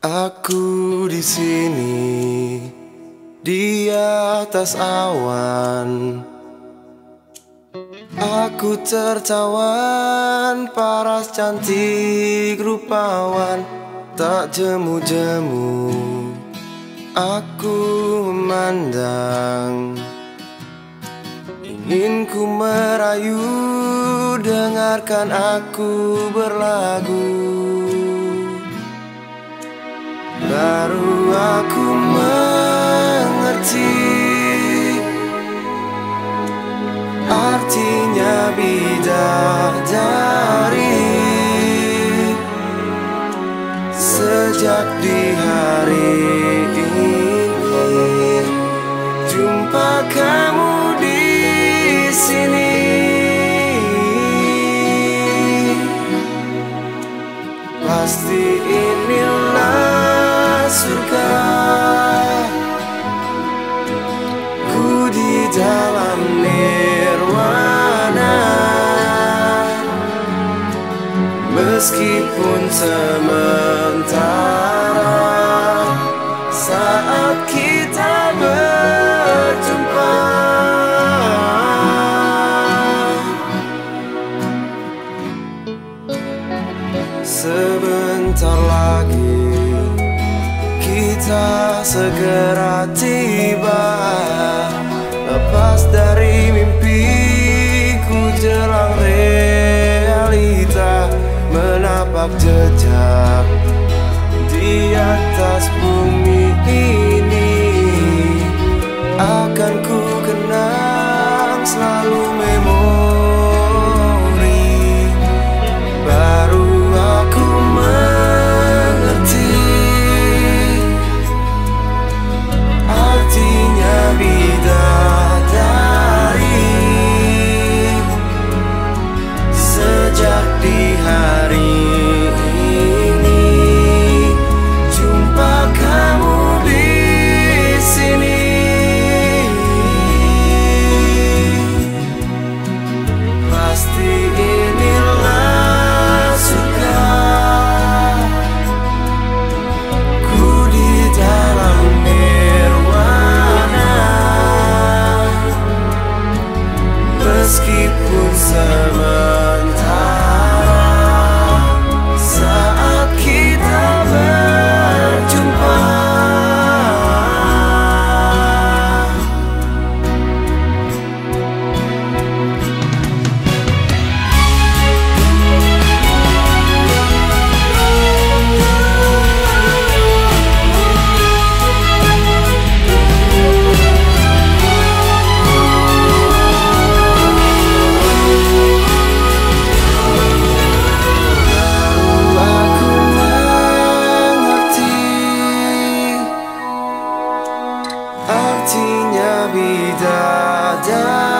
Aku di sini di atas awan. Aku tertawan paras cantik rupawan tak jemu-jemu. Aku memandang Ingin ku merayu Dengarkan aku berlagu Baru aku mengerti Artinya bidadari. Sejak di hari ini Jumpa kamu di sini. Pasti inilah surga Ku di dalam nirwana. Meskipun sementara Saat kita berjumpa Sebentar lagi Kita segera tiba. Lepas dari mimpiku jelang realita Menapak jejak di atas bumi ini. Akan ku kenang selalu Artinya bidadari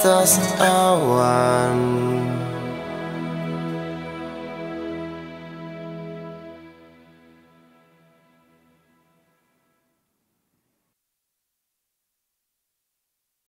sini di atas awan